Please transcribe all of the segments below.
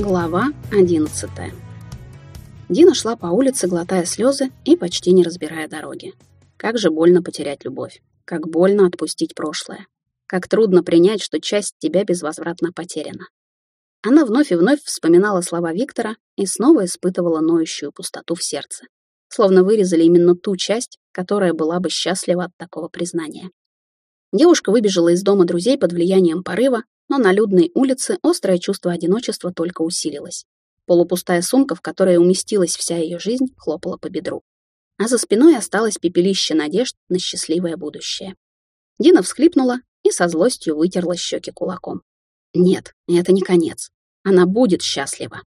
Глава 11 Дина шла по улице, глотая слезы и почти не разбирая дороги. Как же больно потерять любовь. Как больно отпустить прошлое. Как трудно принять, что часть тебя безвозвратно потеряна. Она вновь и вновь вспоминала слова Виктора и снова испытывала ноющую пустоту в сердце. Словно вырезали именно ту часть, которая была бы счастлива от такого признания. Девушка выбежала из дома друзей под влиянием порыва, но на людной улице острое чувство одиночества только усилилось. Полупустая сумка, в которой уместилась вся ее жизнь, хлопала по бедру. А за спиной осталось пепелище надежд на счастливое будущее. Дина всхлипнула и со злостью вытерла щеки кулаком. Нет, это не конец. Она будет счастлива.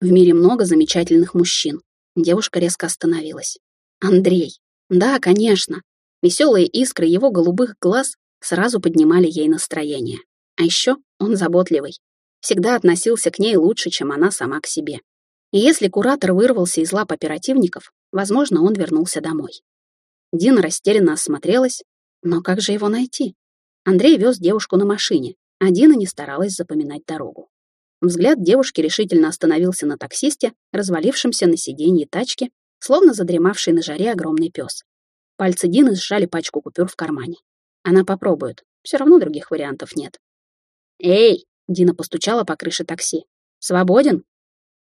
В мире много замечательных мужчин. Девушка резко остановилась. Андрей. Да, конечно. Веселые искры его голубых глаз сразу поднимали ей настроение. А еще он заботливый. Всегда относился к ней лучше, чем она сама к себе. И если куратор вырвался из лап оперативников, возможно, он вернулся домой. Дина растерянно осмотрелась, но как же его найти? Андрей вез девушку на машине, а Дина не старалась запоминать дорогу. Взгляд девушки решительно остановился на таксисте, развалившемся на сиденье тачки, словно задремавший на жаре огромный пес. Пальцы Дины сжали пачку купюр в кармане. Она попробует, все равно других вариантов нет. «Эй!» — Дина постучала по крыше такси. «Свободен?»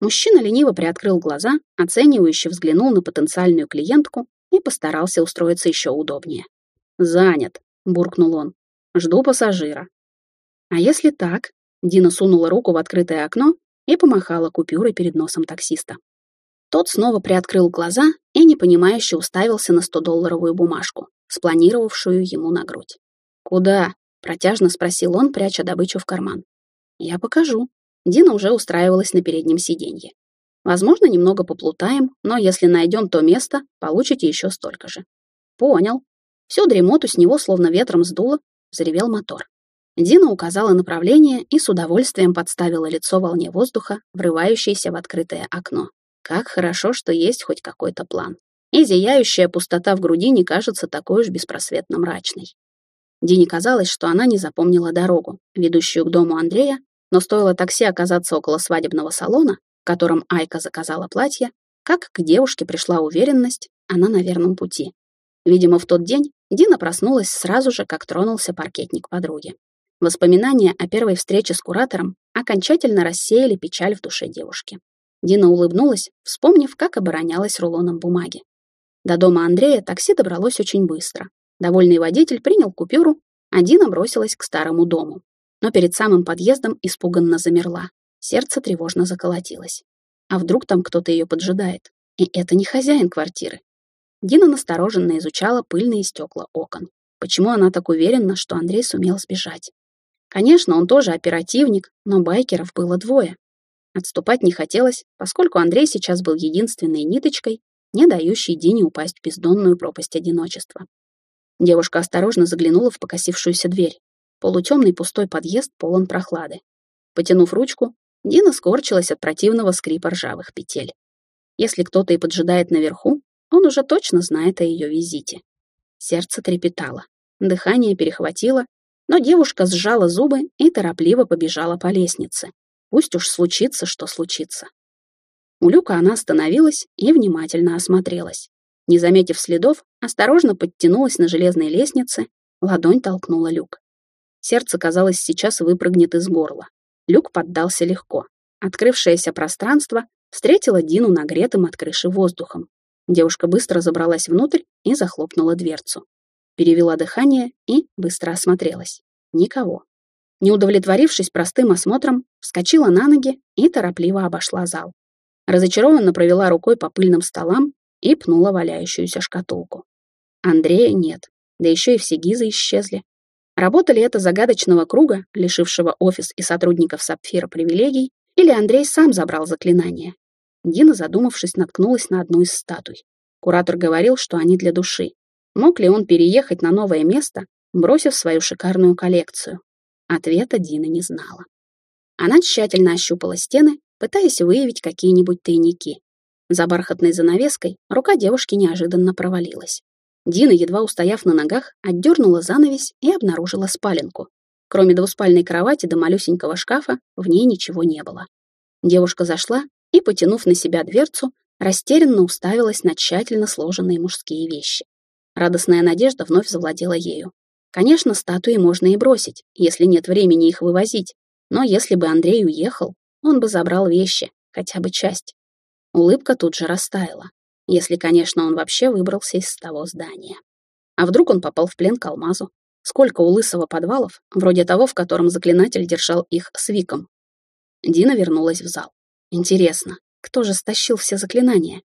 Мужчина лениво приоткрыл глаза, оценивающе взглянул на потенциальную клиентку и постарался устроиться еще удобнее. «Занят», — буркнул он. «Жду пассажира». «А если так?» Дина сунула руку в открытое окно и помахала купюрой перед носом таксиста. Тот снова приоткрыл глаза и непонимающе уставился на 100-долларовую бумажку, спланировавшую ему на грудь. «Куда?» Протяжно спросил он, пряча добычу в карман. «Я покажу». Дина уже устраивалась на переднем сиденье. «Возможно, немного поплутаем, но если найдем то место, получите еще столько же». «Понял». Всю дремоту с него словно ветром сдуло, заревел мотор. Дина указала направление и с удовольствием подставила лицо волне воздуха, врывающейся в открытое окно. Как хорошо, что есть хоть какой-то план. И зияющая пустота в груди не кажется такой уж беспросветно мрачной. Дине казалось, что она не запомнила дорогу, ведущую к дому Андрея, но стоило такси оказаться около свадебного салона, в котором Айка заказала платье, как к девушке пришла уверенность, она на верном пути. Видимо, в тот день Дина проснулась сразу же, как тронулся паркетник подруги. Воспоминания о первой встрече с куратором окончательно рассеяли печаль в душе девушки. Дина улыбнулась, вспомнив, как оборонялась рулоном бумаги. До дома Андрея такси добралось очень быстро. Довольный водитель принял купюру, а Дина бросилась к старому дому. Но перед самым подъездом испуганно замерла. Сердце тревожно заколотилось. А вдруг там кто-то ее поджидает? И это не хозяин квартиры. Дина настороженно изучала пыльные стекла окон. Почему она так уверена, что Андрей сумел сбежать? Конечно, он тоже оперативник, но байкеров было двое. Отступать не хотелось, поскольку Андрей сейчас был единственной ниточкой, не дающей Дине упасть в бездонную пропасть одиночества. Девушка осторожно заглянула в покосившуюся дверь. Полутемный пустой подъезд полон прохлады. Потянув ручку, Дина скорчилась от противного скрипа ржавых петель. Если кто-то и поджидает наверху, он уже точно знает о ее визите. Сердце трепетало, дыхание перехватило, но девушка сжала зубы и торопливо побежала по лестнице. Пусть уж случится, что случится. У люка она остановилась и внимательно осмотрелась. Не заметив следов, осторожно подтянулась на железной лестнице, ладонь толкнула люк. Сердце, казалось, сейчас выпрыгнет из горла. Люк поддался легко. Открывшееся пространство встретило Дину нагретым от крыши воздухом. Девушка быстро забралась внутрь и захлопнула дверцу. Перевела дыхание и быстро осмотрелась. Никого. Не удовлетворившись простым осмотром, вскочила на ноги и торопливо обошла зал. Разочарованно провела рукой по пыльным столам и пнула валяющуюся шкатулку. Андрея нет, да еще и все гизы исчезли. Работали это загадочного круга, лишившего офис и сотрудников Сапфира привилегий, или Андрей сам забрал заклинание. Дина, задумавшись, наткнулась на одну из статуй. Куратор говорил, что они для души. Мог ли он переехать на новое место, бросив свою шикарную коллекцию? Ответа Дина не знала. Она тщательно ощупала стены, пытаясь выявить какие-нибудь тайники. За бархатной занавеской рука девушки неожиданно провалилась. Дина, едва устояв на ногах, отдернула занавесь и обнаружила спаленку. Кроме двуспальной кровати до малюсенького шкафа, в ней ничего не было. Девушка зашла и, потянув на себя дверцу, растерянно уставилась на тщательно сложенные мужские вещи. Радостная надежда вновь завладела ею. Конечно, статуи можно и бросить, если нет времени их вывозить, но если бы Андрей уехал, он бы забрал вещи, хотя бы часть. Улыбка тут же растаяла, если, конечно, он вообще выбрался из того здания. А вдруг он попал в плен к алмазу? Сколько у Лысого подвалов, вроде того, в котором заклинатель держал их с Виком? Дина вернулась в зал. Интересно, кто же стащил все заклинания?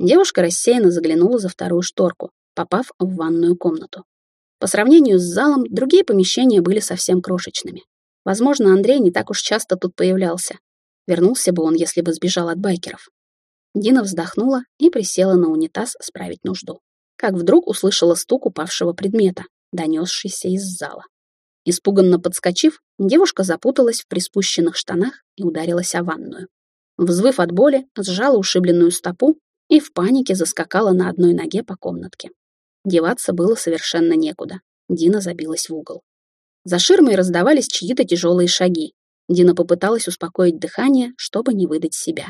Девушка рассеянно заглянула за вторую шторку, попав в ванную комнату. По сравнению с залом, другие помещения были совсем крошечными. Возможно, Андрей не так уж часто тут появлялся. Вернулся бы он, если бы сбежал от байкеров. Дина вздохнула и присела на унитаз справить нужду. Как вдруг услышала стук упавшего предмета, донесшийся из зала. Испуганно подскочив, девушка запуталась в приспущенных штанах и ударилась о ванную. Взвыв от боли, сжала ушибленную стопу и в панике заскакала на одной ноге по комнатке. Деваться было совершенно некуда. Дина забилась в угол. За ширмой раздавались чьи-то тяжелые шаги. Дина попыталась успокоить дыхание, чтобы не выдать себя.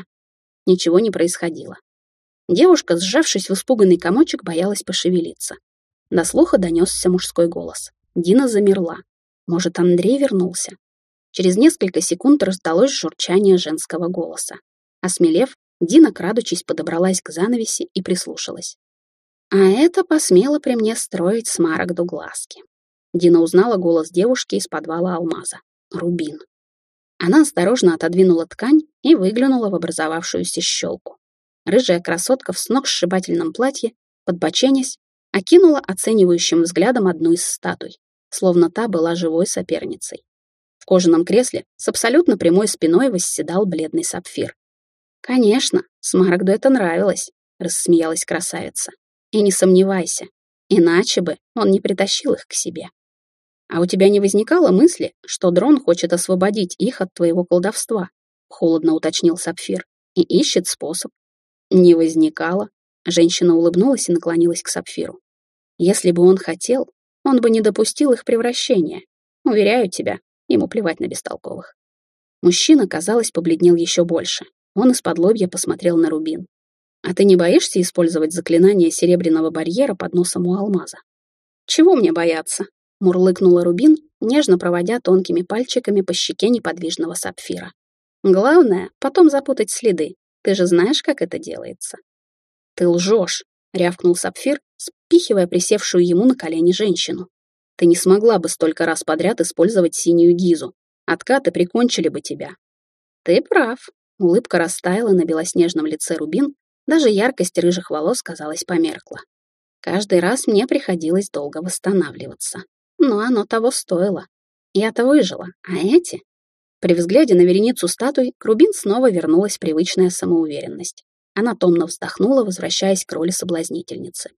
Ничего не происходило. Девушка, сжавшись в испуганный комочек, боялась пошевелиться. До слуха донесся мужской голос. Дина замерла. Может, Андрей вернулся? Через несколько секунд раздалось журчание женского голоса. Осмелев, Дина, крадучись, подобралась к занавеси и прислушалась. А это посмело при мне строить смарагду глазки. Дина узнала голос девушки из подвала алмаза. Рубин. Она осторожно отодвинула ткань и выглянула в образовавшуюся щелку. Рыжая красотка в сногсшибательном платье, подбоченясь, окинула оценивающим взглядом одну из статуй словно та была живой соперницей. В кожаном кресле с абсолютно прямой спиной восседал бледный сапфир. «Конечно, Смарагду это нравилось», — рассмеялась красавица. «И не сомневайся, иначе бы он не притащил их к себе. А у тебя не возникало мысли, что дрон хочет освободить их от твоего колдовства?» — холодно уточнил Сапфир. «И ищет способ». «Не возникало». Женщина улыбнулась и наклонилась к Сапфиру. «Если бы он хотел, он бы не допустил их превращения. Уверяю тебя, ему плевать на бестолковых. Мужчина, казалось, побледнел еще больше. Он из-под лобья посмотрел на Рубин. «А ты не боишься использовать заклинание серебряного барьера под носом у алмаза?» «Чего мне бояться?» — мурлыкнула Рубин, нежно проводя тонкими пальчиками по щеке неподвижного сапфира. «Главное — потом запутать следы. Ты же знаешь, как это делается». «Ты лжешь», — рявкнул сапфир, спихивая присевшую ему на колени женщину. Ты не смогла бы столько раз подряд использовать синюю гизу. Откаты прикончили бы тебя. Ты прав. Улыбка растаяла на белоснежном лице Рубин, даже яркость рыжих волос, казалось, померкла. Каждый раз мне приходилось долго восстанавливаться. Но оно того стоило. Я-то выжила, а эти... При взгляде на вереницу статуй Рубин снова вернулась привычная самоуверенность. Она томно вздохнула, возвращаясь к роли соблазнительницы.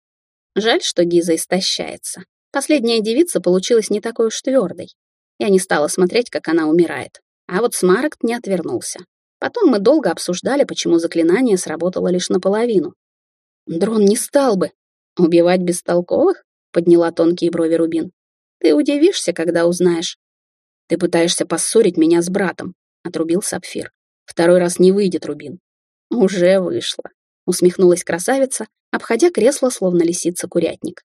Жаль, что Гиза истощается. Последняя девица получилась не такой уж твердой. Я не стала смотреть, как она умирает. А вот Смарагд не отвернулся. Потом мы долго обсуждали, почему заклинание сработало лишь наполовину. Дрон не стал бы. Убивать бестолковых? Подняла тонкие брови Рубин. Ты удивишься, когда узнаешь. Ты пытаешься поссорить меня с братом, отрубил Сапфир. Второй раз не выйдет, Рубин. Уже вышло. Усмехнулась красавица, обходя кресло, словно лисица-курятник.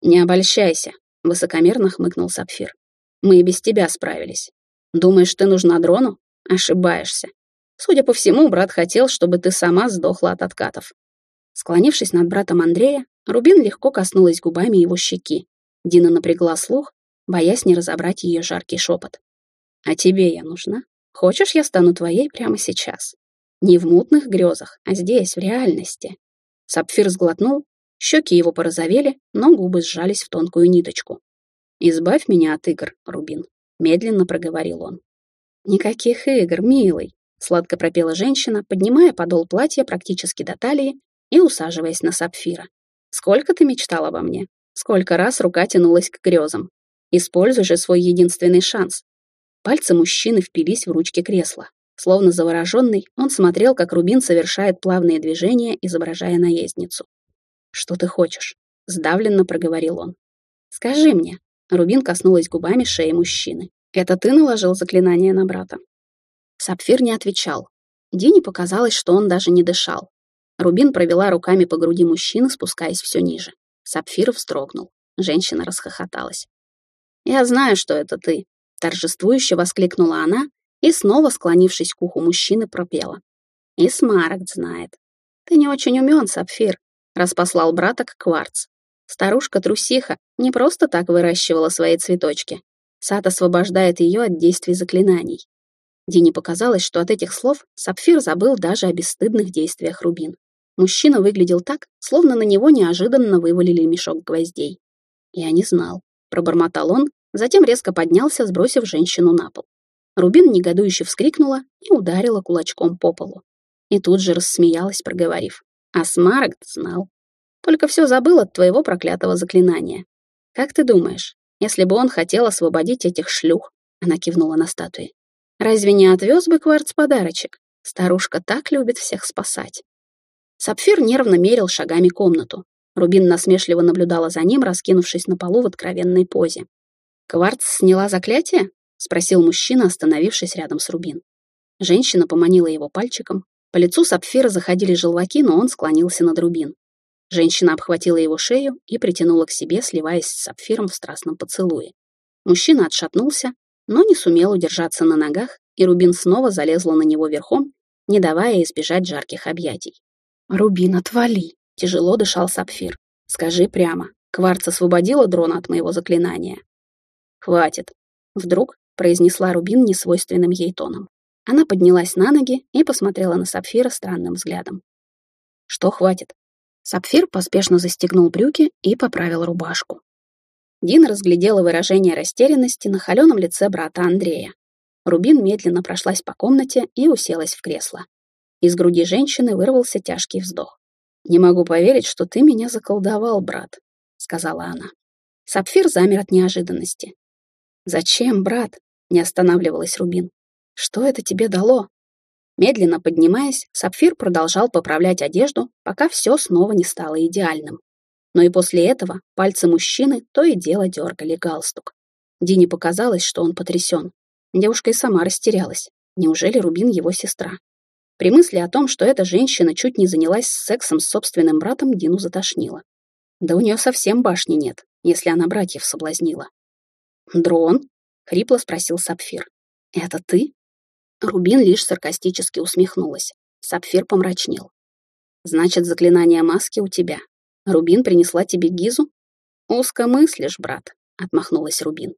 «Не обольщайся», — высокомерно хмыкнул Сапфир. «Мы и без тебя справились. Думаешь, ты нужна дрону? Ошибаешься. Судя по всему, брат хотел, чтобы ты сама сдохла от откатов». Склонившись над братом Андрея, Рубин легко коснулась губами его щеки. Дина напрягла слух, боясь не разобрать ее жаркий шепот. «А тебе я нужна? Хочешь, я стану твоей прямо сейчас?» Не в мутных грезах, а здесь, в реальности. Сапфир сглотнул, щеки его порозовели, но губы сжались в тонкую ниточку. «Избавь меня от игр, Рубин», — медленно проговорил он. «Никаких игр, милый», — сладко пропела женщина, поднимая подол платья практически до талии и усаживаясь на сапфира. «Сколько ты мечтал обо мне? Сколько раз рука тянулась к грезам? Используй же свой единственный шанс». Пальцы мужчины впились в ручки кресла. Словно завороженный, он смотрел, как Рубин совершает плавные движения, изображая наездницу. «Что ты хочешь?» — сдавленно проговорил он. «Скажи мне». Рубин коснулась губами шеи мужчины. «Это ты наложил заклинание на брата?» Сапфир не отвечал. Дине показалось, что он даже не дышал. Рубин провела руками по груди мужчины, спускаясь все ниже. Сапфир вздрогнул. Женщина расхохоталась. «Я знаю, что это ты», — торжествующе воскликнула она и, снова склонившись к уху мужчины, пропела. «И Смарагд знает. Ты не очень умен, Сапфир», — распослал брата к кварц. Старушка-трусиха не просто так выращивала свои цветочки. Сад освобождает ее от действий заклинаний. Дине показалось, что от этих слов Сапфир забыл даже о бесстыдных действиях Рубин. Мужчина выглядел так, словно на него неожиданно вывалили мешок гвоздей. «Я не знал», — пробормотал он, затем резко поднялся, сбросив женщину на пол. Рубин негодующе вскрикнула и ударила кулачком по полу. И тут же рассмеялась, проговорив. «А Смарагд знал. Только все забыл от твоего проклятого заклинания. Как ты думаешь, если бы он хотел освободить этих шлюх?» Она кивнула на статуи. «Разве не отвез бы кварц подарочек? Старушка так любит всех спасать». Сапфир нервно мерил шагами комнату. Рубин насмешливо наблюдала за ним, раскинувшись на полу в откровенной позе. «Кварц сняла заклятие?» — спросил мужчина, остановившись рядом с Рубин. Женщина поманила его пальчиком. По лицу Сапфира заходили желваки, но он склонился над Рубин. Женщина обхватила его шею и притянула к себе, сливаясь с Сапфиром в страстном поцелуе. Мужчина отшатнулся, но не сумел удержаться на ногах, и Рубин снова залезла на него верхом, не давая избежать жарких объятий. «Рубин, отвали!» — тяжело дышал Сапфир. «Скажи прямо, Кварц освободила дрона от моего заклинания?» «Хватит!» — вдруг произнесла Рубин несвойственным ей тоном. Она поднялась на ноги и посмотрела на Сапфира странным взглядом. «Что хватит?» Сапфир поспешно застегнул брюки и поправил рубашку. Дина разглядела выражение растерянности на холеном лице брата Андрея. Рубин медленно прошлась по комнате и уселась в кресло. Из груди женщины вырвался тяжкий вздох. «Не могу поверить, что ты меня заколдовал, брат», — сказала она. Сапфир замер от неожиданности. «Зачем, брат?» — не останавливалась Рубин. «Что это тебе дало?» Медленно поднимаясь, Сапфир продолжал поправлять одежду, пока все снова не стало идеальным. Но и после этого пальцы мужчины то и дело дергали галстук. Дине показалось, что он потрясен. Девушка и сама растерялась. Неужели Рубин его сестра? При мысли о том, что эта женщина чуть не занялась сексом с собственным братом, Дину затошнило. Да у нее совсем башни нет, если она братьев соблазнила. «Дрон?» — хрипло спросил Сапфир. «Это ты?» Рубин лишь саркастически усмехнулась. Сапфир помрачнел. «Значит, заклинание маски у тебя. Рубин принесла тебе Гизу?» «Узко мыслишь, брат», — отмахнулась Рубин.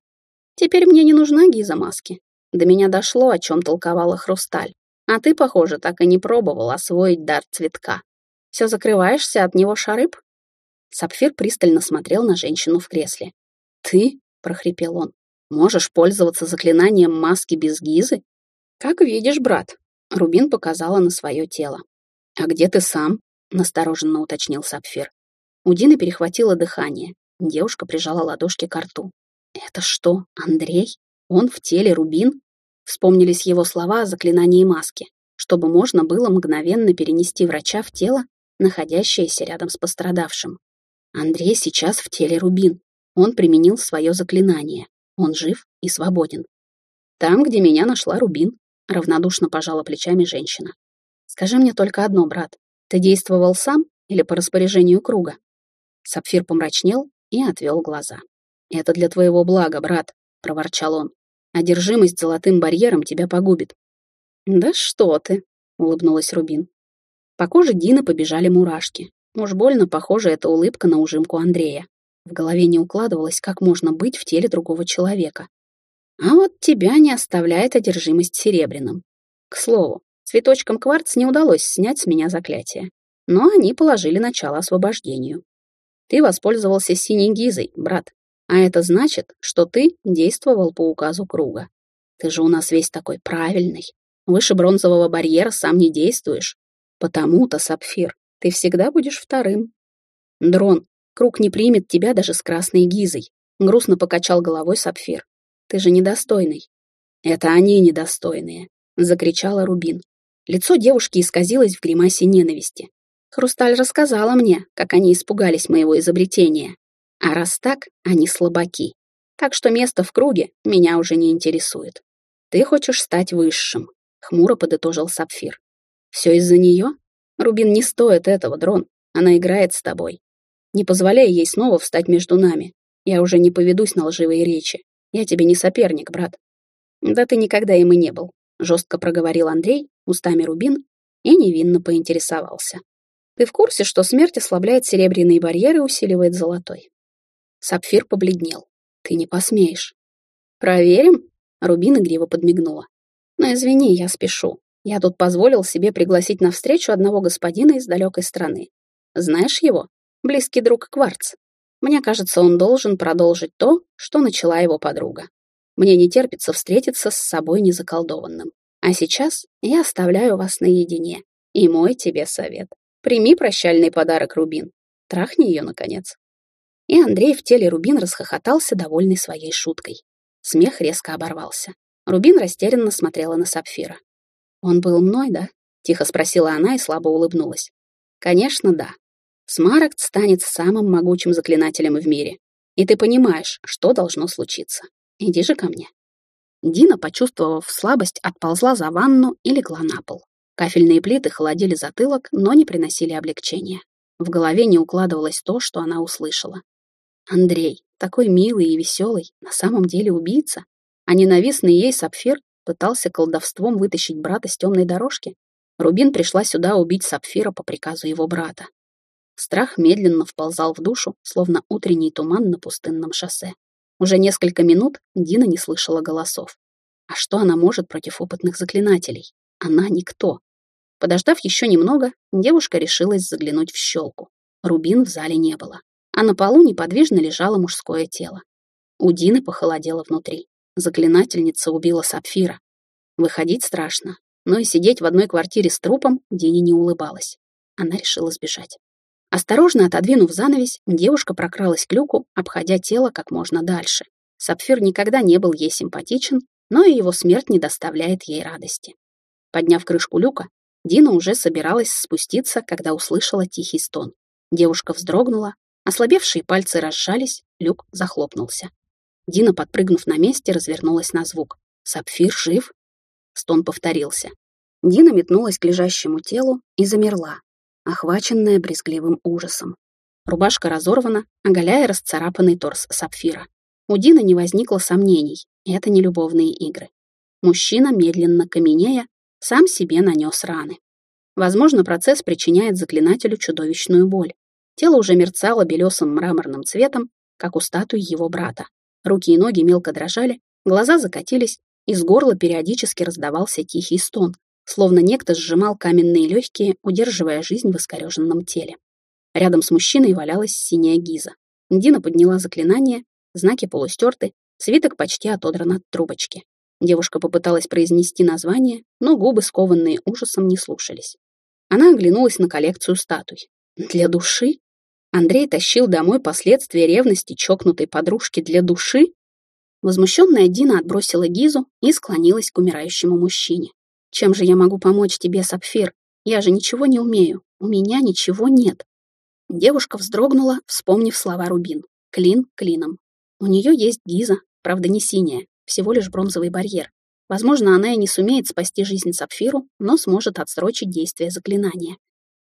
«Теперь мне не нужна Гиза маски. До меня дошло, о чем толковала Хрусталь. А ты, похоже, так и не пробовал освоить дар цветка. Все закрываешься от него, шарыб?» Сапфир пристально смотрел на женщину в кресле. «Ты?» — прохрипел он. «Можешь пользоваться заклинанием маски без гизы?» «Как видишь, брат», — Рубин показала на свое тело. «А где ты сам?» — настороженно уточнил Сапфир. У Дины перехватило дыхание. Девушка прижала ладошки к рту. «Это что, Андрей? Он в теле Рубин?» Вспомнились его слова о заклинании маски, чтобы можно было мгновенно перенести врача в тело, находящееся рядом с пострадавшим. Андрей сейчас в теле Рубин. Он применил свое заклинание. Он жив и свободен. Там, где меня нашла Рубин, равнодушно пожала плечами женщина. Скажи мне только одно, брат. Ты действовал сам или по распоряжению круга? Сапфир помрачнел и отвел глаза. «Это для твоего блага, брат», — проворчал он. Одержимость золотым барьером тебя погубит». «Да что ты!» — улыбнулась Рубин. По коже Дины побежали мурашки. Уж больно похожа эта улыбка на ужимку Андрея. В голове не укладывалось, как можно быть в теле другого человека. А вот тебя не оставляет одержимость серебряным. К слову, цветочкам кварц не удалось снять с меня заклятие, но они положили начало освобождению. Ты воспользовался синей гизой, брат, а это значит, что ты действовал по указу круга. Ты же у нас весь такой правильный. Выше бронзового барьера сам не действуешь. Потому-то, Сапфир, ты всегда будешь вторым. Дрон, круг не примет тебя даже с красной гизой. Грустно покачал головой Сапфир. Ты же недостойный. Это они недостойные, закричала Рубин. Лицо девушки исказилось в гримасе ненависти. Хрусталь рассказала мне, как они испугались моего изобретения. А раз так, они слабаки. Так что место в круге меня уже не интересует. Ты хочешь стать высшим, хмуро подытожил Сапфир. Все из-за нее? Рубин не стоит этого, Дрон. Она играет с тобой. Не позволяй ей снова встать между нами. Я уже не поведусь на лживые речи. Я тебе не соперник, брат. Да ты никогда им и не был, жестко проговорил Андрей устами Рубин и невинно поинтересовался. Ты в курсе, что смерть ослабляет серебряные барьеры и усиливает золотой? Сапфир побледнел. Ты не посмеешь. Проверим? Рубин игриво подмигнула. Но извини, я спешу. Я тут позволил себе пригласить на встречу одного господина из далекой страны. Знаешь его? Близкий друг Кварц. Мне кажется, он должен продолжить то, что начала его подруга. Мне не терпится встретиться с собой незаколдованным. А сейчас я оставляю вас наедине. И мой тебе совет. Прими прощальный подарок, Рубин. Трахни ее, наконец. И Андрей в теле Рубин расхохотался, довольный своей шуткой. Смех резко оборвался. Рубин растерянно смотрела на Сапфира. «Он был мной, да?» — тихо спросила она и слабо улыбнулась. «Конечно, да. Смарагд станет самым могучим заклинателем в мире. И ты понимаешь, что должно случиться. Иди же ко мне». Дина, почувствовав слабость, отползла за ванну и легла на пол. Кафельные плиты холодили затылок, но не приносили облегчения. В голове не укладывалось то, что она услышала. Андрей, такой милый и веселый, на самом деле убийца, а ненавистный ей сапфир Пытался колдовством вытащить брата с темной дорожки? Рубин пришла сюда убить Сапфира по приказу его брата. Страх медленно вползал в душу, словно утренний туман на пустынном шоссе. Уже несколько минут Дина не слышала голосов. А что она может против опытных заклинателей? Она никто. Подождав еще немного, девушка решилась заглянуть в щелку. Рубин в зале не было, а на полу неподвижно лежало мужское тело. У Дины похолодело внутри. Заклинательница убила Сапфира. Выходить страшно, но и сидеть в одной квартире с трупом Дине не улыбалась. Она решила сбежать. Осторожно отодвинув занавесь, девушка прокралась к люку, обходя тело как можно дальше. Сапфир никогда не был ей симпатичен, но и его смерть не доставляет ей радости. Подняв крышку люка, Дина уже собиралась спуститься, когда услышала тихий стон. Девушка вздрогнула, ослабевшие пальцы разжались, люк захлопнулся. Дина, подпрыгнув на месте, развернулась на звук. «Сапфир жив?» Стон повторился. Дина метнулась к лежащему телу и замерла, охваченная брезгливым ужасом. Рубашка разорвана, оголяя расцарапанный торс Сапфира. У Дины не возникло сомнений, это не любовные игры. Мужчина, медленно каменея, сам себе нанес раны. Возможно, процесс причиняет заклинателю чудовищную боль. Тело уже мерцало белесым мраморным цветом, как у статуи его брата. Руки и ноги мелко дрожали, глаза закатились, из горла периодически раздавался тихий стон, словно некто сжимал каменные легкие, удерживая жизнь в искореженном теле. Рядом с мужчиной валялась синяя гиза. Дина подняла заклинание, знаки полустерты, свиток почти отодран от трубочки. Девушка попыталась произнести название, но губы, скованные ужасом, не слушались. Она оглянулась на коллекцию статуй. Для души? Андрей тащил домой последствия ревности чокнутой подружки для души? Возмущенная Дина отбросила Гизу и склонилась к умирающему мужчине. «Чем же я могу помочь тебе, Сапфир? Я же ничего не умею. У меня ничего нет». Девушка вздрогнула, вспомнив слова Рубин. «Клин клином». У нее есть Гиза, правда не синяя, всего лишь бронзовый барьер. Возможно, она и не сумеет спасти жизнь Сапфиру, но сможет отсрочить действие заклинания.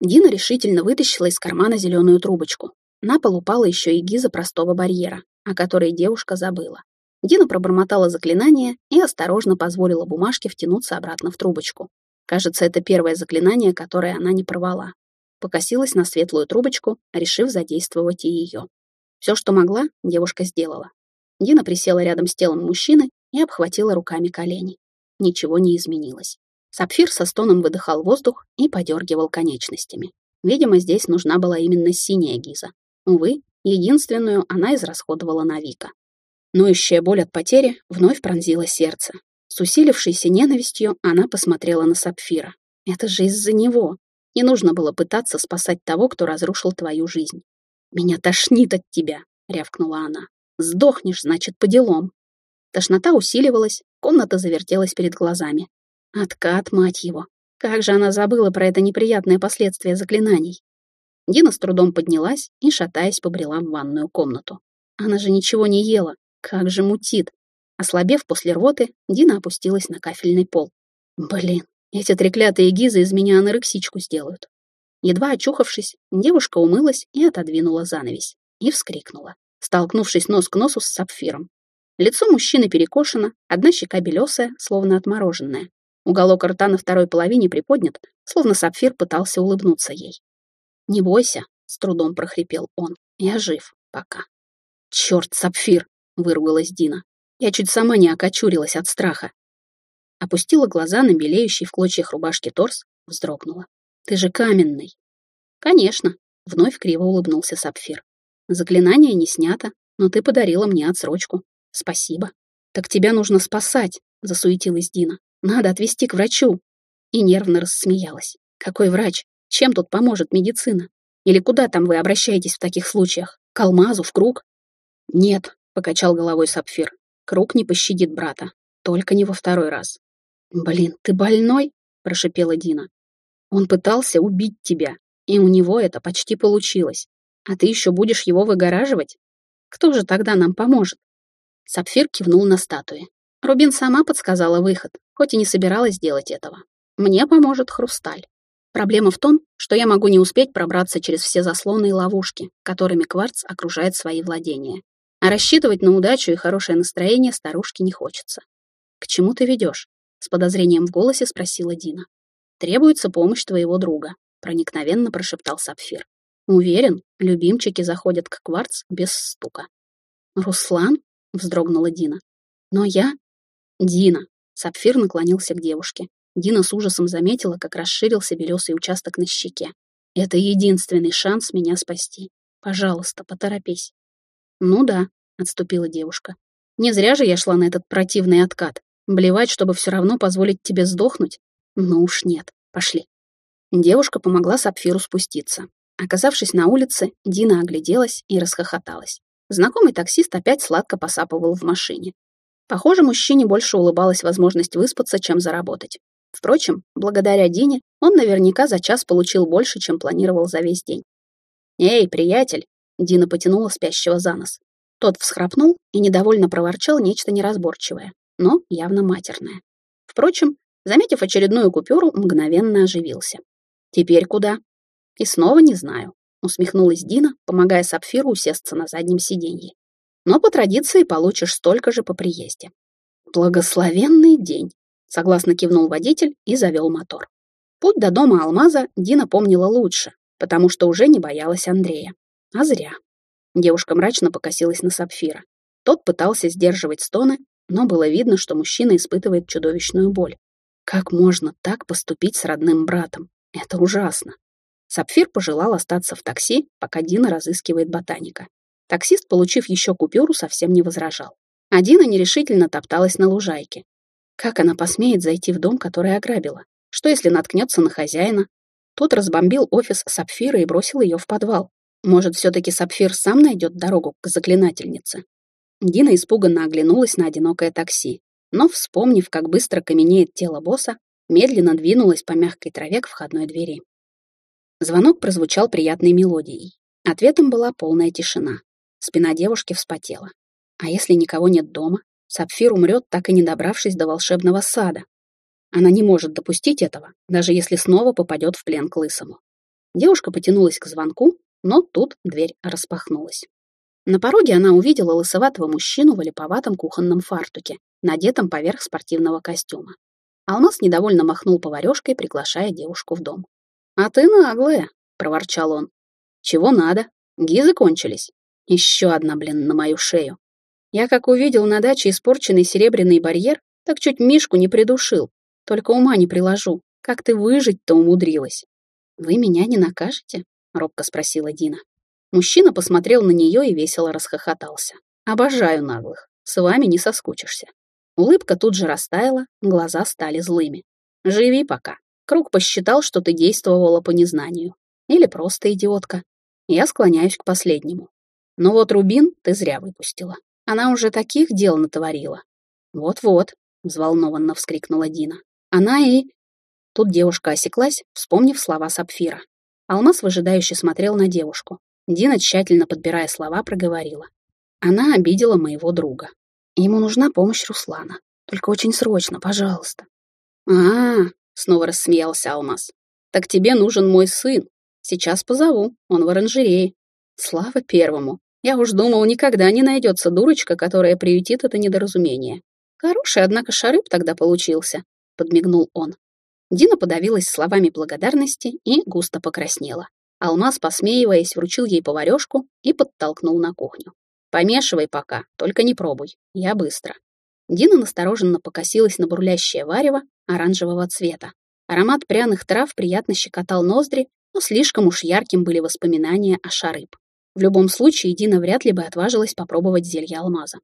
Дина решительно вытащила из кармана зеленую трубочку. На пол упала еще и гиза простого барьера, о которой девушка забыла. Дина пробормотала заклинание и осторожно позволила бумажке втянуться обратно в трубочку. Кажется, это первое заклинание, которое она не порвала. Покосилась на светлую трубочку, решив задействовать и ее. Все, что могла, девушка сделала. Дина присела рядом с телом мужчины и обхватила руками колени. Ничего не изменилось. Сапфир со стоном выдыхал воздух и подергивал конечностями. Видимо, здесь нужна была именно синяя гиза. Увы, единственную она израсходовала на Вика. Ноющая боль от потери вновь пронзила сердце. С усилившейся ненавистью она посмотрела на Сапфира. «Это же из-за него. Не нужно было пытаться спасать того, кто разрушил твою жизнь». «Меня тошнит от тебя», — рявкнула она. «Сдохнешь, значит, по делам». Тошнота усиливалась, комната завертелась перед глазами. Откат, мать его. Как же она забыла про это неприятное последствие заклинаний. Дина с трудом поднялась и, шатаясь, побрела в ванную комнату. Она же ничего не ела. Как же мутит. Ослабев после рвоты, Дина опустилась на кафельный пол. Блин, Эти треклятые гизы из меня анорексичку сделают. Едва очухавшись, девушка умылась и отодвинула занавесь. И вскрикнула, столкнувшись нос к носу с сапфиром. Лицо мужчины перекошено, одна щека белесая, словно отмороженная. Уголок рта на второй половине приподнят, словно сапфир пытался улыбнуться ей. «Не бойся», — с трудом прохрипел он, — «я жив пока». «Черт, сапфир!» — выругалась Дина. Я чуть сама не окочурилась от страха. Опустила глаза на белеющий в клочьях рубашки торс, вздрогнула. «Ты же каменный!» «Конечно!» — вновь криво улыбнулся Сапфир. «Заклинание не снято, но ты подарила мне отсрочку. Спасибо. Так тебя нужно спасать!» — засуетилась Дина. «Надо отвезти к врачу!» И нервно рассмеялась. «Какой врач? Чем тут поможет медицина? Или куда там вы обращаетесь в таких случаях? К алмазу, в круг?» «Нет», — покачал головой Сапфир. «Круг не пощадит брата. Только не во второй раз». «Блин, ты больной?» — прошипела Дина. «Он пытался убить тебя, и у него это почти получилось. А ты еще будешь его выгораживать? Кто же тогда нам поможет?» Сапфир кивнул на статуи. Рубин сама подсказала выход, хоть и не собиралась делать этого. Мне поможет хрусталь. Проблема в том, что я могу не успеть пробраться через все заслоны и ловушки, которыми кварц окружает свои владения. А рассчитывать на удачу и хорошее настроение старушке не хочется. «К чему ты ведешь?» — с подозрением в голосе спросила Дина. «Требуется помощь твоего друга», — проникновенно прошептал Сапфир. «Уверен, любимчики заходят к кварц без стука». «Руслан?» — вздрогнула Дина. «Но я...» «Дина!» — Сапфир наклонился к девушке. Дина с ужасом заметила, как расширился белесый участок на щеке. «Это единственный шанс меня спасти. Пожалуйста, поторопись». «Ну да», — отступила девушка. «Не зря же я шла на этот противный откат. Блевать, чтобы все равно позволить тебе сдохнуть? Ну уж нет. Пошли». Девушка помогла Сапфиру спуститься. Оказавшись на улице, Дина огляделась и расхохоталась. Знакомый таксист опять сладко посапывал в машине. Похоже, мужчине больше улыбалась возможность выспаться, чем заработать. Впрочем, благодаря Дине он наверняка за час получил больше, чем планировал за весь день. «Эй, приятель!» Дина потянула спящего за нос. Тот всхрапнул и недовольно проворчал нечто неразборчивое, но явно матерное. Впрочем, заметив очередную купюру, мгновенно оживился. «Теперь куда?» «И снова не знаю», — усмехнулась Дина, помогая Сапфиру усесться на заднем сиденье. «Но по традиции получишь столько же по приезде». «Благословенный день», — согласно кивнул водитель и завел мотор. Путь до дома Алмаза Дина помнила лучше, потому что уже не боялась Андрея. А зря. Девушка мрачно покосилась на Сапфира. Тот пытался сдерживать стоны, но было видно, что мужчина испытывает чудовищную боль. Как можно так поступить с родным братом? Это ужасно. Сапфир пожелал остаться в такси, пока Дина разыскивает ботаника. Таксист, получив еще купюру, совсем не возражал. А Дина нерешительно топталась на лужайке. Как она посмеет зайти в дом, который ограбила? Что, если наткнется на хозяина? Тот разбомбил офис Сапфира и бросил ее в подвал. Может, все-таки Сапфир сам найдет дорогу к заклинательнице? Дина испуганно оглянулась на одинокое такси, но, вспомнив, как быстро каменеет тело босса, медленно двинулась по мягкой траве к входной двери. Звонок прозвучал приятной мелодией. Ответом была полная тишина. Спина девушки вспотела. А если никого нет дома? Сапфир умрет, так и не добравшись до волшебного сада. Она не может допустить этого, даже если снова попадет в плен к лысому. Девушка потянулась к звонку, но тут дверь распахнулась. На пороге она увидела лысоватого мужчину в олиповатом кухонном фартуке, надетом поверх спортивного костюма. Алмаз недовольно махнул поварёшкой, приглашая девушку в дом. «А ты наглая», — проворчал он. «Чего надо? Гизы кончились. Еще одна, блин, на мою шею. Я как увидел на даче испорченный серебряный барьер, так чуть Мишку не придушил. Только ума не приложу. Как ты выжить-то умудрилась?» «Вы меня не накажете?» — робко спросила Дина. Мужчина посмотрел на нее и весело расхохотался. «Обожаю наглых. С вами не соскучишься». Улыбка тут же растаяла, глаза стали злыми. «Живи пока. Круг посчитал, что ты действовала по незнанию. Или просто идиотка. Я склоняюсь к последнему. Но вот Рубин ты зря выпустила. Она уже таких дел натворила». «Вот-вот», — взволнованно вскрикнула Дина. «Она и...» Тут девушка осеклась, вспомнив слова Сапфира. Алмаз выжидающе смотрел на девушку. Дина, тщательно подбирая слова, проговорила. Она обидела моего друга. Ему нужна помощь Руслана. Только очень срочно, пожалуйста. А, -а, -а снова рассмеялся Алмаз. Так тебе нужен мой сын. Сейчас позову, он в оранжерее. Слава первому. Я уж думал, никогда не найдется дурочка, которая приютит это недоразумение. Хороший, однако, шарыб тогда получился, подмигнул он. Дина подавилась словами благодарности и густо покраснела. Алмаз, посмеиваясь, вручил ей поварёшку и подтолкнул на кухню. «Помешивай пока, только не пробуй. Я быстро». Дина настороженно покосилась на бурлящее варево оранжевого цвета. Аромат пряных трав приятно щекотал ноздри, но слишком уж ярким были воспоминания о шарыб. В любом случае, Дина вряд ли бы отважилась попробовать зелье алмаза.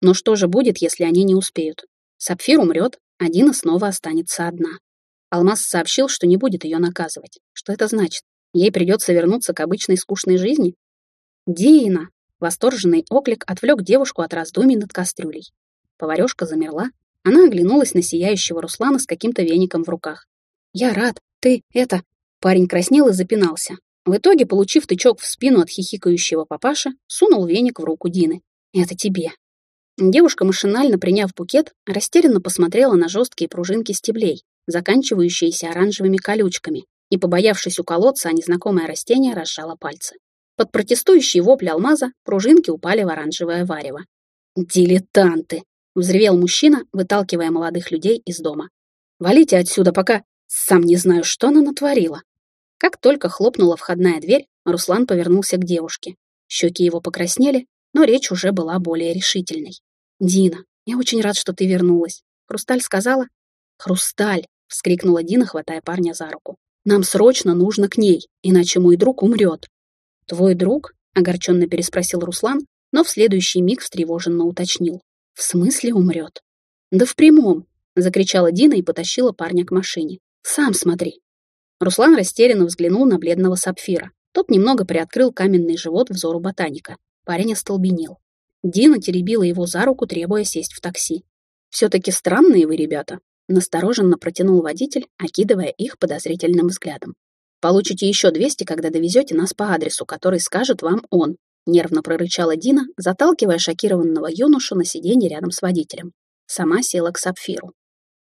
Но что же будет, если они не успеют? Сапфир умрет, а Дина снова останется одна. Алмаз сообщил, что не будет ее наказывать. Что это значит? Ей придется вернуться к обычной скучной жизни? «Дина!» — восторженный оклик отвлек девушку от раздумий над кастрюлей. Поварешка замерла. Она оглянулась на сияющего Руслана с каким-то веником в руках. «Я рад. Ты это...» Парень краснел и запинался. В итоге, получив тычок в спину от хихикающего папаши, сунул веник в руку Дины. «Это тебе». Девушка, машинально приняв букет, растерянно посмотрела на жесткие пружинки стеблей, заканчивающиеся оранжевыми колючками, и, побоявшись уколоться о незнакомое растение, разжала пальцы. Под протестующие вопли алмаза пружинки упали в оранжевое варево. «Дилетанты!» — взревел мужчина, выталкивая молодых людей из дома. «Валите отсюда, пока сам не знаю, что она натворила». Как только хлопнула входная дверь, Руслан повернулся к девушке. Щеки его покраснели, но речь уже была более решительной. «Дина, я очень рад, что ты вернулась. Хрусталь сказала?» «Хрусталь!» — вскрикнула Дина, хватая парня за руку. «Нам срочно нужно к ней, иначе мой друг умрет». «Твой друг?» — огорченно переспросил Руслан, но в следующий миг встревоженно уточнил. «В смысле умрет?» «Да в прямом!» — закричала Дина и потащила парня к машине. «Сам смотри!» Руслан растерянно взглянул на бледного сапфира. Тот немного приоткрыл каменный живот взору ботаника. Парень остолбенел. Дина теребила его за руку, требуя сесть в такси. «Все-таки странные вы, ребята», — настороженно протянул водитель, окидывая их подозрительным взглядом. «Получите еще 200, когда довезете нас по адресу, который скажет вам он», — нервно прорычала Дина, заталкивая шокированного юношу на сиденье рядом с водителем. Сама села к сапфиру.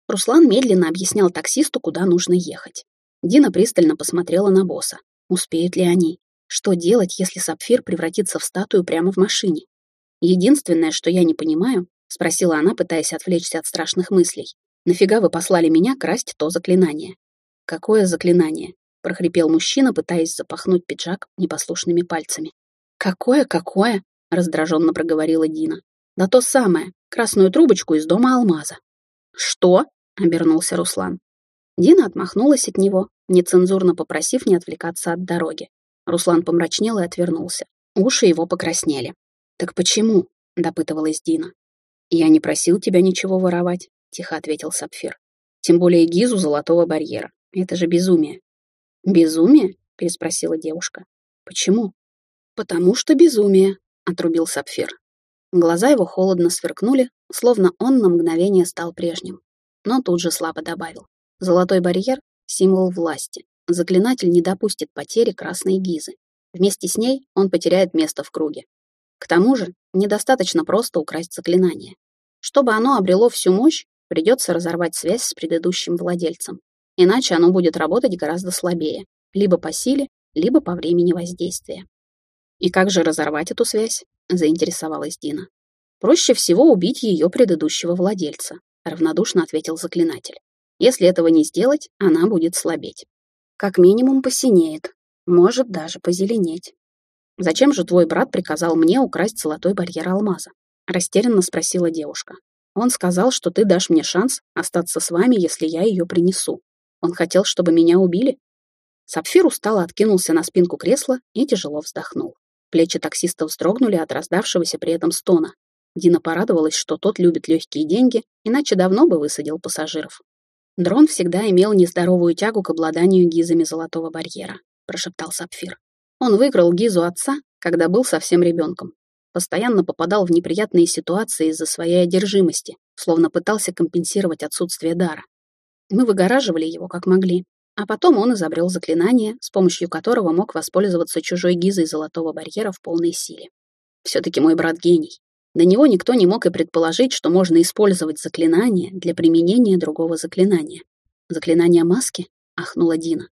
Руслан медленно объяснял таксисту, куда нужно ехать. Дина пристально посмотрела на босса. Успеют ли они? Что делать, если сапфир превратится в статую прямо в машине? Единственное, что я не понимаю, спросила она, пытаясь отвлечься от страшных мыслей. Нафига вы послали меня красть то заклинание? Какое заклинание? прохрипел мужчина, пытаясь запахнуть пиджак непослушными пальцами. Какое, какое? раздраженно проговорила Дина. Да то самое, красную трубочку из дома алмаза. Что? обернулся Руслан. Дина отмахнулась от него, нецензурно попросив не отвлекаться от дороги. Руслан помрачнел и отвернулся. Уши его покраснели. «Так почему?» — допытывалась Дина. «Я не просил тебя ничего воровать», — тихо ответил Сапфир. «Тем более гизу золотого барьера. Это же безумие». «Безумие?» — переспросила девушка. «Почему?» «Потому что безумие», — отрубил Сапфир. Глаза его холодно сверкнули, словно он на мгновение стал прежним. Но тут же слабо добавил. Золотой барьер — символ власти. Заклинатель не допустит потери красной гизы. Вместе с ней он потеряет место в круге. К тому же, недостаточно просто украсть заклинание. Чтобы оно обрело всю мощь, придется разорвать связь с предыдущим владельцем. Иначе оно будет работать гораздо слабее, либо по силе, либо по времени воздействия. «И как же разорвать эту связь?» — заинтересовалась Дина. «Проще всего убить ее предыдущего владельца», — равнодушно ответил заклинатель. Если этого не сделать, она будет слабеть. Как минимум посинеет, может даже позеленеть. «Зачем же твой брат приказал мне украсть золотой барьер алмаза?» Растерянно спросила девушка. «Он сказал, что ты дашь мне шанс остаться с вами, если я ее принесу. Он хотел, чтобы меня убили?» Сапфир устало откинулся на спинку кресла и тяжело вздохнул. Плечи таксиста вздрогнули от раздавшегося при этом стона. Дина порадовалась, что тот любит легкие деньги, иначе давно бы высадил пассажиров. Дрон всегда имел нездоровую тягу к обладанию гизами золотого барьера, прошептал Сапфир. Он выиграл гизу отца, когда был совсем ребенком. Постоянно попадал в неприятные ситуации из-за своей одержимости, словно пытался компенсировать отсутствие дара. Мы выгораживали его как могли, а потом он изобрел заклинание, с помощью которого мог воспользоваться чужой гизой золотого барьера в полной силе. Все-таки мой брат гений. До него никто не мог и предположить, что можно использовать заклинание для применения другого заклинания. Заклинание маски? Ахнула Дина.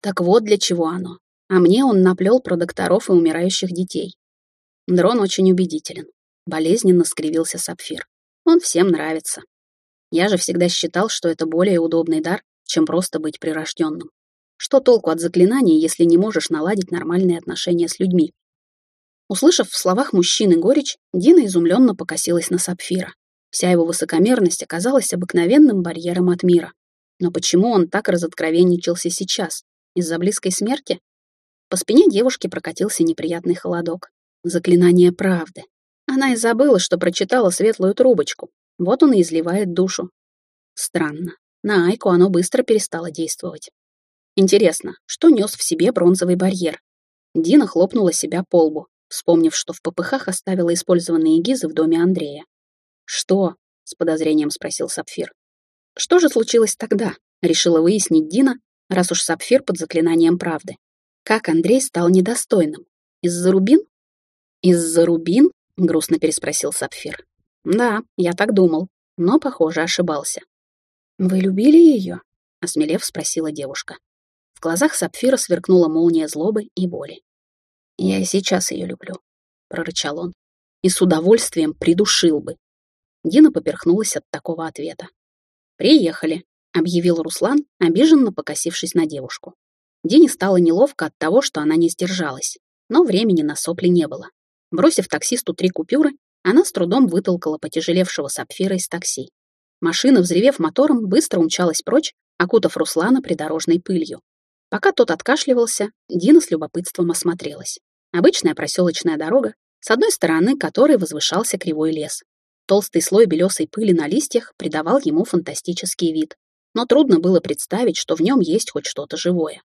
Так вот для чего оно. А мне он наплел про докторов и умирающих детей. Дрон очень убедителен. Болезненно скривился Сапфир. Он всем нравится. Я же всегда считал, что это более удобный дар, чем просто быть прирожденным. Что толку от заклинаний, если не можешь наладить нормальные отношения с людьми? Услышав в словах мужчины горечь, Дина изумленно покосилась на Сапфира. Вся его высокомерность оказалась обыкновенным барьером от мира. Но почему он так разоткровенничался сейчас? Из-за близкой смерти? По спине девушки прокатился неприятный холодок. Заклинание правды. Она и забыла, что прочитала светлую трубочку. Вот он и изливает душу. Странно. На Айку оно быстро перестало действовать. Интересно, что нес в себе бронзовый барьер? Дина хлопнула себя по лбу, вспомнив, что в попыхах оставила использованные гизы в доме Андрея. «Что?» — с подозрением спросил Сапфир. «Что же случилось тогда?» — решила выяснить Дина, раз уж Сапфир под заклинанием правды. Как Андрей стал недостойным? Из-за рубин? Из-за рубин? Грустно переспросил Сапфир. Да, я так думал, но, похоже, ошибался. Вы любили ее? Осмелев спросила девушка. В глазах Сапфира сверкнула молния злобы и боли. «Я и сейчас ее люблю», — прорычал он. «И с удовольствием придушил бы». Дина поперхнулась от такого ответа. «Приехали», — объявил Руслан, обиженно покосившись на девушку. Дине стало неловко от того, что она не сдержалась, но времени на сопли не было. Бросив таксисту три купюры, она с трудом вытолкала потяжелевшего сапфира из такси. Машина, взревев мотором, быстро умчалась прочь, окутав Руслана придорожной пылью. Пока тот откашливался, Дина с любопытством осмотрелась. Обычная проселочная дорога, с одной стороны которой возвышался кривой лес. Толстый слой белесой пыли на листьях придавал ему фантастический вид. Но трудно было представить, что в нем есть хоть что-то живое.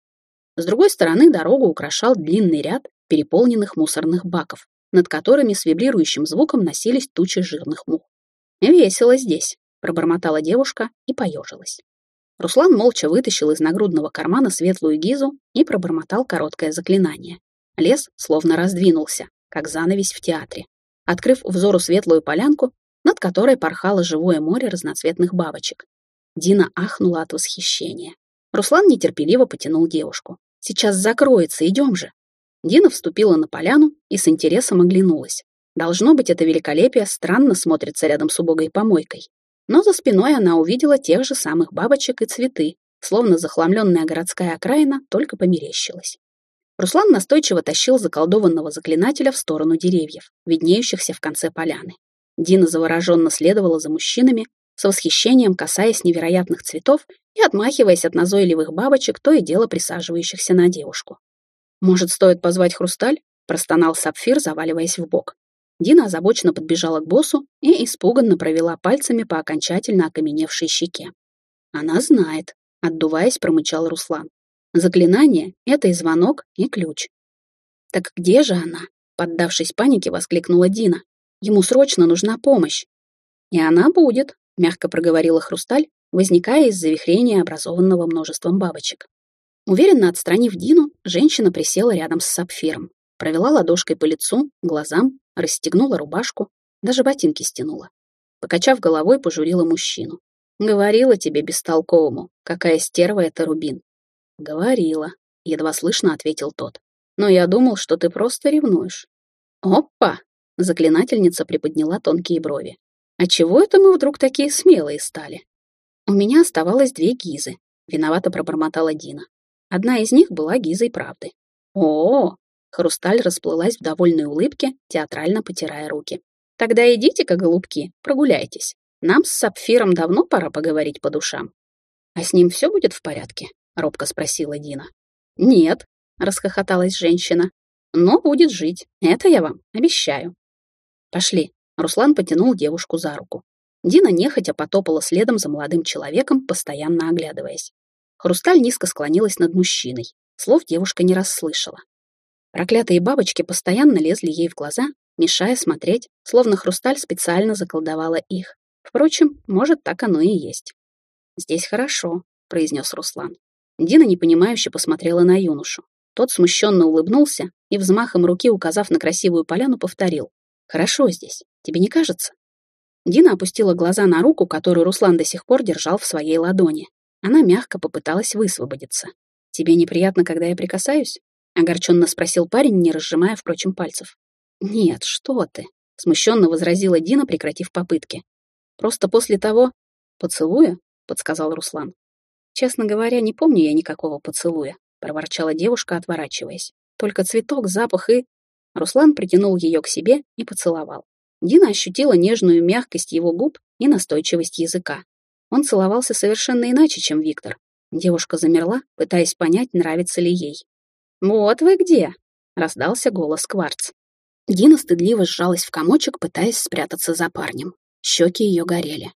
С другой стороны дорогу украшал длинный ряд переполненных мусорных баков, над которыми с вибрирующим звуком носились тучи жирных мух. «Весело здесь», — пробормотала девушка и поежилась. Руслан молча вытащил из нагрудного кармана светлую гизу и пробормотал короткое заклинание. Лес словно раздвинулся, как занавесь в театре, открыв взору светлую полянку, над которой порхало живое море разноцветных бабочек. Дина ахнула от восхищения. Руслан нетерпеливо потянул девушку. «Сейчас закроется, идем же!» Дина вступила на поляну и с интересом оглянулась. Должно быть, это великолепие странно смотрится рядом с убогой помойкой. Но за спиной она увидела тех же самых бабочек и цветы, словно захламленная городская окраина только померещилась. Руслан настойчиво тащил заколдованного заклинателя в сторону деревьев, виднеющихся в конце поляны. Дина завороженно следовала за мужчинами, с восхищением касаясь невероятных цветов и отмахиваясь от назойливых бабочек, то и дело присаживающихся на девушку. «Может, стоит позвать Хрусталь?» — простонал Сапфир, заваливаясь в бок. Дина озабоченно подбежала к боссу и испуганно провела пальцами по окончательно окаменевшей щеке. «Она знает», — отдуваясь, промычал Руслан. «Заклинание — это и звонок, и ключ». «Так где же она?» — поддавшись панике, воскликнула Дина. «Ему срочно нужна помощь». «И она будет», — мягко проговорила Хрусталь, возникая из завихрения, образованного множеством бабочек. Уверенно отстранив Дину, женщина присела рядом с сапфиром, провела ладошкой по лицу, глазам, расстегнула рубашку, даже ботинки стянула. Покачав головой, пожурила мужчину. «Говорила тебе бестолковому, какая стерва это Рубин». «Говорила», — едва слышно ответил тот. «Но я думал, что ты просто ревнуешь». «Опа!» — заклинательница приподняла тонкие брови. «А чего это мы вдруг такие смелые стали?» У меня оставалось две гизы, виновато пробормотала Дина. Одна из них была гизой правды. О, -о, -о Хрусталь расплылась в довольной улыбке, театрально потирая руки. Тогда идите-ка, голубки, прогуляйтесь. Нам с Сапфиром давно пора поговорить по душам. А с ним все будет в порядке? Робко спросила Дина. Нет, расхохоталась женщина. Но будет жить. Это я вам обещаю. Пошли. Руслан потянул девушку за руку. Дина нехотя потопала следом за молодым человеком, постоянно оглядываясь. Хрусталь низко склонилась над мужчиной. Слов девушка не расслышала. Проклятые бабочки постоянно лезли ей в глаза, мешая смотреть, словно хрусталь специально заколдовала их. Впрочем, может, так оно и есть. «Здесь хорошо», — произнес Руслан. Дина непонимающе посмотрела на юношу. Тот смущенно улыбнулся и, взмахом руки указав на красивую поляну, повторил. «Хорошо здесь. Тебе не кажется?» Дина опустила глаза на руку, которую Руслан до сих пор держал в своей ладони. Она мягко попыталась высвободиться. «Тебе неприятно, когда я прикасаюсь?» — огорченно спросил парень, не разжимая, впрочем, пальцев. «Нет, что ты!» — смущенно возразила Дина, прекратив попытки. «Просто после того...» «Поцелуя?» — подсказал Руслан. «Честно говоря, не помню я никакого поцелуя», — проворчала девушка, отворачиваясь. «Только цветок, запах и...» Руслан притянул ее к себе и поцеловал. Дина ощутила нежную мягкость его губ и настойчивость языка. Он целовался совершенно иначе, чем Виктор. Девушка замерла, пытаясь понять, нравится ли ей. «Вот вы где!» — раздался голос Кварц. Дина стыдливо сжалась в комочек, пытаясь спрятаться за парнем. Щеки ее горели.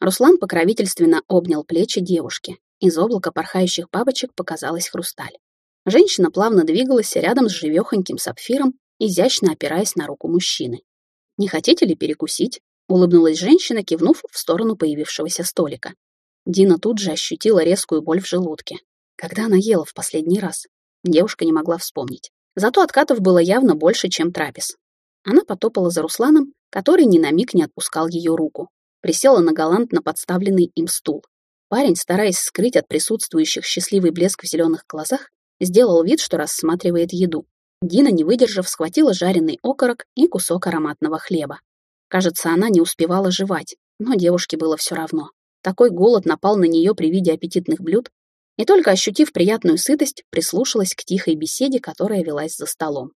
Руслан покровительственно обнял плечи девушки. Из облака порхающих бабочек показалась хрусталь. Женщина плавно двигалась рядом с живехоньким сапфиром, изящно опираясь на руку мужчины. «Не хотите ли перекусить?» Улыбнулась женщина, кивнув в сторону появившегося столика. Дина тут же ощутила резкую боль в желудке. Когда она ела в последний раз? Девушка не могла вспомнить. Зато откатов было явно больше, чем трапез. Она потопала за Русланом, который ни на миг не отпускал ее руку. Присела на галантно подставленный им стул. Парень, стараясь скрыть от присутствующих счастливый блеск в зеленых глазах, сделал вид, что рассматривает еду. Дина, не выдержав, схватила жареный окорок и кусок ароматного хлеба. Кажется, она не успевала жевать, но девушке было все равно. Такой голод напал на нее при виде аппетитных блюд, и только ощутив приятную сытость, прислушалась к тихой беседе, которая велась за столом.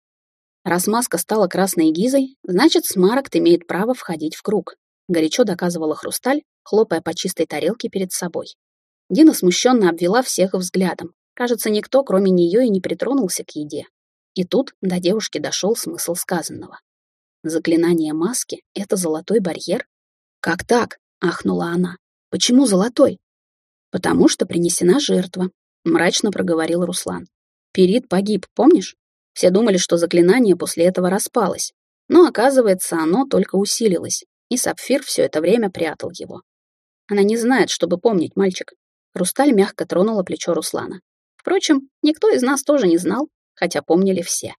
Раз маска стала красной гизой, значит, Смарагд имеет право входить в круг, горячо доказывала Хрусталь, хлопая по чистой тарелке перед собой. Дина смущенно обвела всех взглядом. Кажется, никто, кроме нее, и не притронулся к еде. И тут до девушки дошел смысл сказанного. Заклинание маски — это золотой барьер? Как так? — ахнула она. Почему золотой? Потому что принесена жертва, — мрачно проговорил Руслан. Перит погиб, помнишь? Все думали, что заклинание после этого распалось. Но, оказывается, оно только усилилось, и Сапфир все это время прятал его. Она не знает, чтобы помнить, мальчик. Русталь мягко тронула плечо Руслана. Впрочем, никто из нас тоже не знал, хотя помнили все.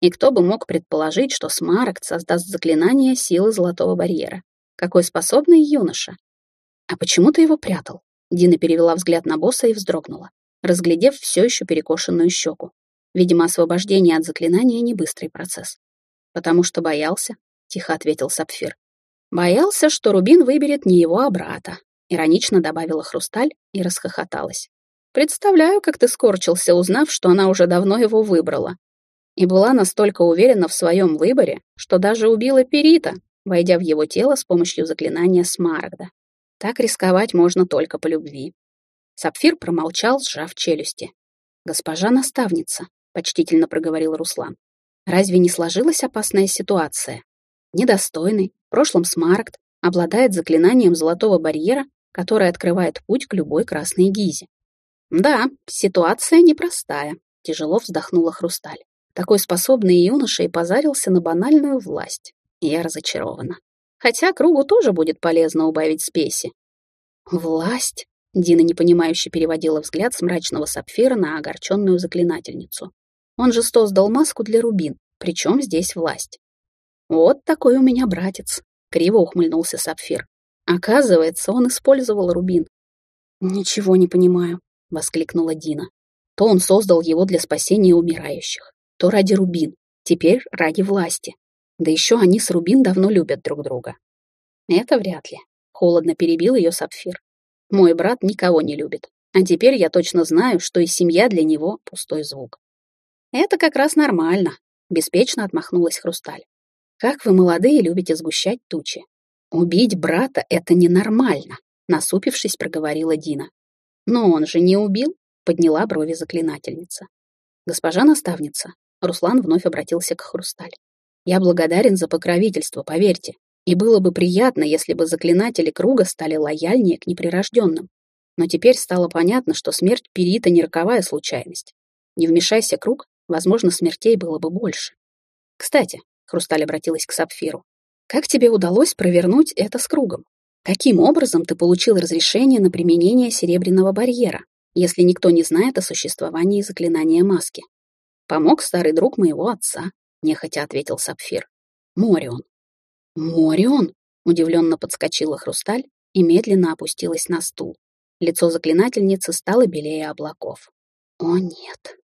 И кто бы мог предположить, что Смарагд создаст заклинание силы Золотого Барьера? Какой способный юноша! А почему ты его прятал? Дина перевела взгляд на босса и вздрогнула, разглядев все еще перекошенную щеку. Видимо, освобождение от заклинания не быстрый процесс. «Потому что боялся», — тихо ответил Сапфир. «Боялся, что Рубин выберет не его, а брата», — иронично добавила Хрусталь и расхохоталась. «Представляю, как ты скорчился, узнав, что она уже давно его выбрала, и была настолько уверена в своем выборе, что даже убила Перита, войдя в его тело с помощью заклинания Смарагда. Так рисковать можно только по любви. Сапфир промолчал, сжав челюсти. «Госпожа наставница», — почтительно проговорил Руслан, «разве не сложилась опасная ситуация? Недостойный, в прошлом Смарагд, обладает заклинанием золотого барьера, которое открывает путь к любой красной гизе. Да, ситуация непростая, тяжело вздохнула Хрусталь. Такой способный юноша и позарился на банальную власть. Я разочарована. Хотя кругу тоже будет полезно убавить спеси. «Власть?» — Дина непонимающе переводила взгляд с мрачного сапфира на огорченную заклинательницу. «Он же создал маску для рубин. Причем здесь власть?» «Вот такой у меня братец», — криво ухмыльнулся сапфир. «Оказывается, он использовал рубин». «Ничего не понимаю», — воскликнула Дина. «То он создал его для спасения умирающих, то ради Рубин, теперь ради власти. Да еще они с Рубин давно любят друг друга. Это вряд ли. Холодно перебил ее Сапфир. Мой брат никого не любит. А теперь я точно знаю, что и семья для него — пустой звук. Это как раз нормально, беспечно отмахнулась Хрусталь. Как вы, молодые, любите сгущать тучи. Убить брата — это ненормально, насупившись, проговорила Дина. Но он же не убил, подняла брови заклинательница. Госпожа наставница, Руслан вновь обратился к Хрусталь. «Я благодарен за покровительство, поверьте. И было бы приятно, если бы заклинатели круга стали лояльнее к неприрожденным. Но теперь стало понятно, что смерть Перита не роковая случайность. Не вмешайся круг, возможно, смертей было бы больше. Кстати, Хрусталь обратилась к Сапфиру, как тебе удалось провернуть это с кругом? Каким образом ты получил разрешение на применение серебряного барьера, если никто не знает о существовании заклинания маски? Помог старый друг моего отца, нехотя ответил Сапфир. Морион. Морион? Удивленно подскочила Хрусталь и медленно опустилась на стул. Лицо заклинательницы стало белее облаков. О нет.